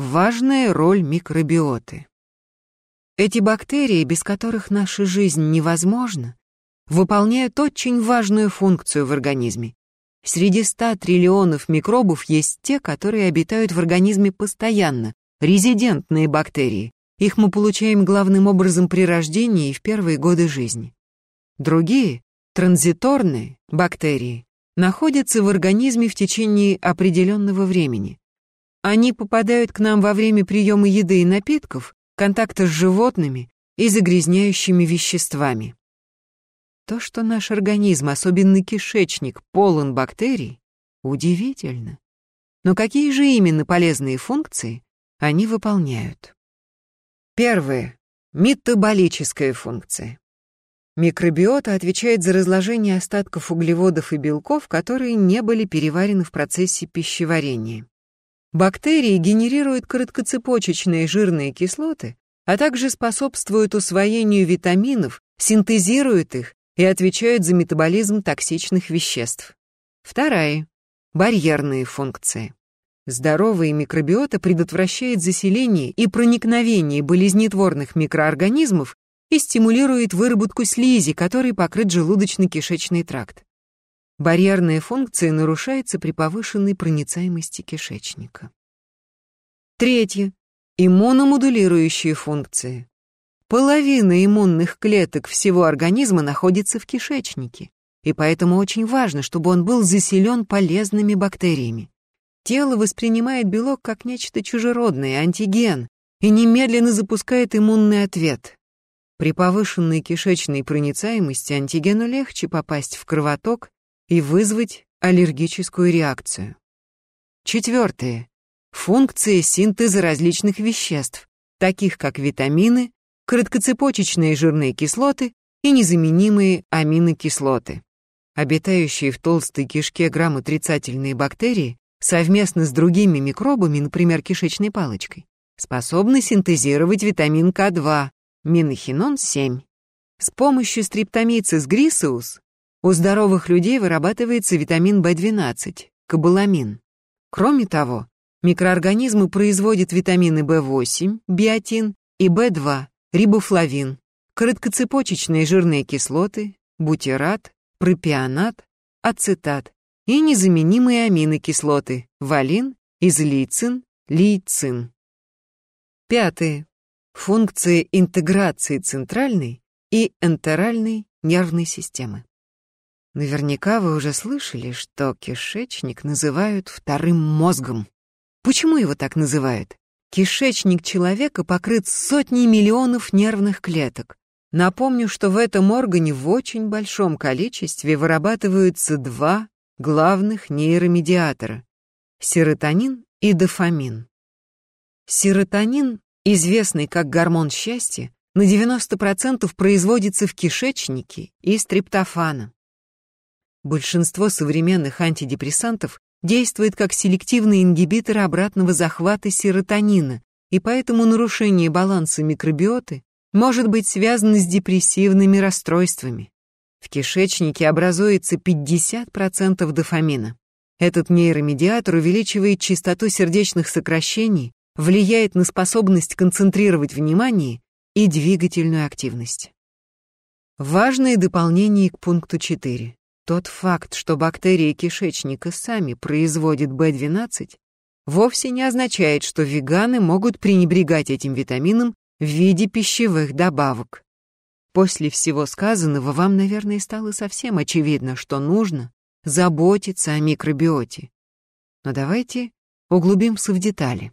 Важная роль микробиоты. Эти бактерии, без которых наша жизнь невозможна, выполняют очень важную функцию в организме. Среди 100 триллионов микробов есть те, которые обитают в организме постоянно, резидентные бактерии. Их мы получаем главным образом при рождении и в первые годы жизни. Другие, транзиторные бактерии, находятся в организме в течение определенного времени. Они попадают к нам во время приема еды и напитков, контакта с животными и загрязняющими веществами. То, что наш организм, особенно кишечник, полон бактерий, удивительно. Но какие же именно полезные функции они выполняют? Первое. Метаболическая функция. Микробиота отвечает за разложение остатков углеводов и белков, которые не были переварены в процессе пищеварения. Бактерии генерируют короткоцепочечные жирные кислоты, а также способствуют усвоению витаминов, синтезируют их и отвечают за метаболизм токсичных веществ. Вторая. Барьерные функции. Здоровая микробиота предотвращает заселение и проникновение болезнетворных микроорганизмов и стимулирует выработку слизи, которой покрыт желудочно-кишечный тракт. Барьерная функция нарушается при повышенной проницаемости кишечника. Третье. Иммуномодулирующие функции. Половина иммунных клеток всего организма находится в кишечнике, и поэтому очень важно, чтобы он был заселен полезными бактериями. Тело воспринимает белок как нечто чужеродное, антиген, и немедленно запускает иммунный ответ. При повышенной кишечной проницаемости антигену легче попасть в кровоток и вызвать аллергическую реакцию. Четвертое. Функции синтеза различных веществ, таких как витамины, короткоцепочечные жирные кислоты и незаменимые аминокислоты. Обитающие в толстой кишке грамотрицательные бактерии совместно с другими микробами, например, кишечной палочкой, способны синтезировать витамин К2, минохинон-7. С помощью стриптомицис грисеус у здоровых людей вырабатывается витамин В12, кобаламин. Кроме того, микроорганизмы производят витамины В8, биотин и В2, рибофлавин, короткоцепочечные жирные кислоты, бутират, пропионат, ацетат и незаменимые аминокислоты, валин, излицин, лейцин. Пятое. Функции интеграции центральной и энтеральной нервной системы. Наверняка вы уже слышали, что кишечник называют вторым мозгом. Почему его так называют? Кишечник человека покрыт сотней миллионов нервных клеток. Напомню, что в этом органе в очень большом количестве вырабатываются два главных нейромедиатора – серотонин и дофамин. Серотонин, известный как гормон счастья, на 90% производится в кишечнике из триптофана. Большинство современных антидепрессантов действует как селективный ингибитор обратного захвата серотонина, и поэтому нарушение баланса микробиоты может быть связано с депрессивными расстройствами. В кишечнике образуется 50% дофамина. Этот нейромедиатор увеличивает частоту сердечных сокращений, влияет на способность концентрировать внимание и двигательную активность. Важное дополнение к пункту 4. Тот факт, что бактерии кишечника сами производят B12, вовсе не означает, что веганы могут пренебрегать этим витамином в виде пищевых добавок. После всего сказанного вам, наверное, стало совсем очевидно, что нужно заботиться о микробиоте. Но давайте углубимся в детали.